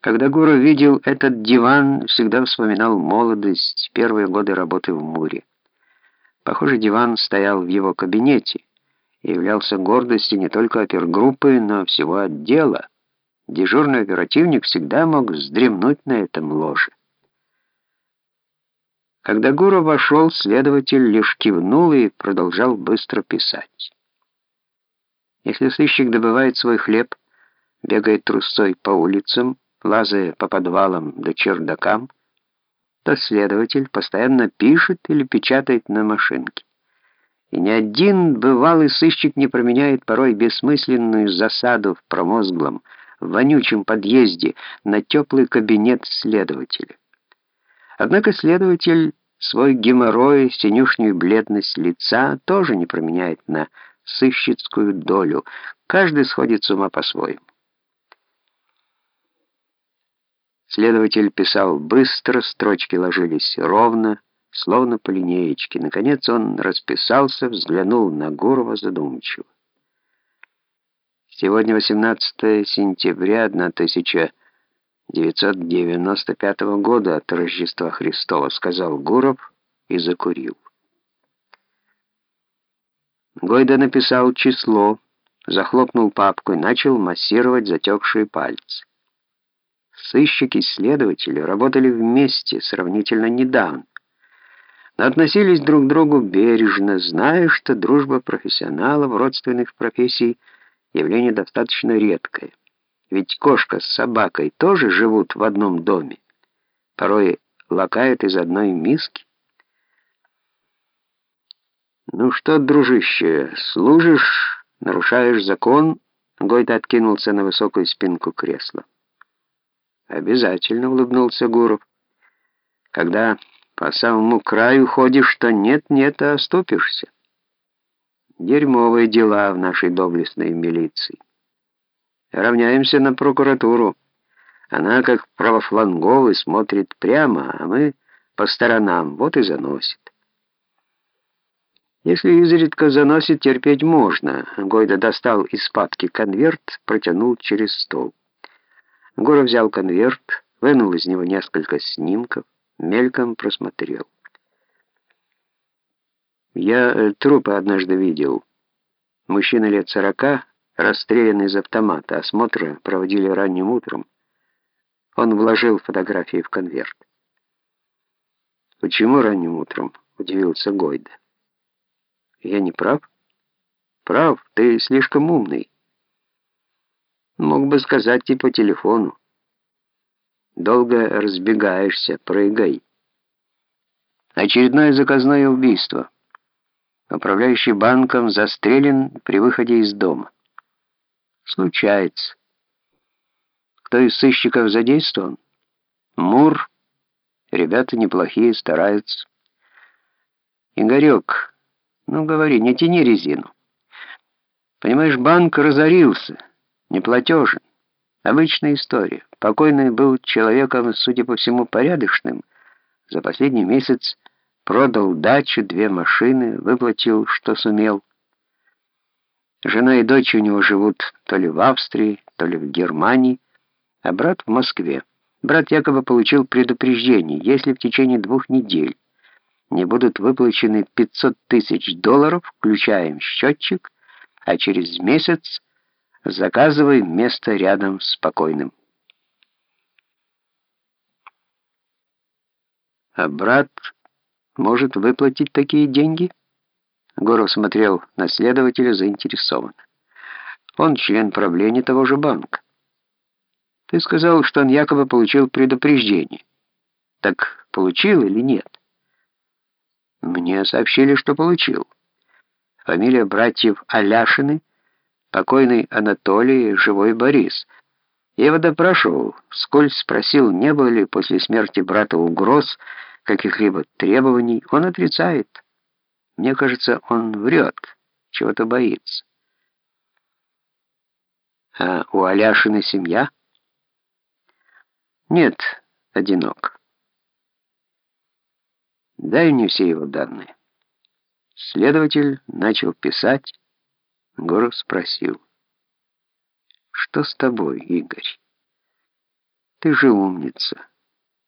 Когда Гуру видел этот диван, всегда вспоминал молодость, первые годы работы в Муре. Похоже, диван стоял в его кабинете и являлся гордостью не только опергруппы, но всего отдела. Дежурный оперативник всегда мог вздремнуть на этом ложе. Когда Гуру вошел, следователь лишь кивнул и продолжал быстро писать. Если сыщик добывает свой хлеб, бегает трусцой по улицам, лазая по подвалам до чердакам, то следователь постоянно пишет или печатает на машинке. И ни один бывалый сыщик не променяет порой бессмысленную засаду в промозглом, вонючем подъезде на теплый кабинет следователя. Однако следователь свой геморрой, синюшнюю бледность лица тоже не променяет на сыщицкую долю. Каждый сходит с ума по-своему. Следователь писал быстро, строчки ложились ровно, словно по линеечке. Наконец он расписался, взглянул на Гурова задумчиво. Сегодня 18 сентября 1995 года от Рождества Христова, сказал Гуров и закурил. Гойда написал число, захлопнул папку и начал массировать затекшие пальцы. Сыщики-следователи работали вместе сравнительно недавно, но относились друг к другу бережно, зная, что дружба профессионалов родственных профессий – явление достаточно редкое. Ведь кошка с собакой тоже живут в одном доме, порой лакают из одной миски. «Ну что, дружище, служишь, нарушаешь закон?» Гойда откинулся на высокую спинку кресла. «Обязательно», — улыбнулся Гуров. «Когда по самому краю ходишь, то нет-нет, а оступишься. Дерьмовые дела в нашей доблестной милиции. Равняемся на прокуратуру. Она, как правофланговый, смотрит прямо, а мы по сторонам, вот и заносит. Если изредка заносит, терпеть можно. Гойда достал из папки конверт, протянул через стол. Гора взял конверт, вынул из него несколько снимков, мельком просмотрел. Я э, трупы однажды видел. Мужчина лет сорока, расстрелян из автомата. Осмотры проводили ранним утром. Он вложил фотографии в конверт. «Почему ранним утром?» — удивился Гойда. «Я не прав?» «Прав, ты слишком умный. Мог бы сказать и по телефону. Долго разбегаешься, прыгай. Очередное заказное убийство. Управляющий банком застрелен при выходе из дома. Случается. Кто из сыщиков задействован? Мур. Ребята неплохие, стараются. Игорек, ну говори, не тяни резину. Понимаешь, банк разорился неплатежен. Обычная история. Покойный был человеком, судя по всему, порядочным. За последний месяц продал дачу, две машины, выплатил, что сумел. Жена и дочь у него живут то ли в Австрии, то ли в Германии, а брат в Москве. Брат якобы получил предупреждение, если в течение двух недель не будут выплачены 500 тысяч долларов, включаем счетчик, а через месяц Заказывай место рядом с покойным. А брат может выплатить такие деньги? Горов смотрел на следователя заинтересованно. Он член правления того же банка. Ты сказал, что он якобы получил предупреждение. Так получил или нет? Мне сообщили, что получил. Фамилия братьев Аляшины — покойный Анатолий, живой Борис. Я его допрашивал, вскользь спросил, не было ли после смерти брата угроз, каких-либо требований. Он отрицает. Мне кажется, он врет, чего-то боится. А у Аляшины семья? Нет, одинок. Дай мне все его данные. Следователь начал писать, Гуров спросил. «Что с тобой, Игорь?» Ты же умница.